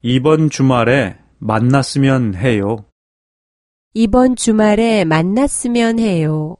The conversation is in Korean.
이번 주말에 만났으면 해요. 이번 주말에 만났으면 해요.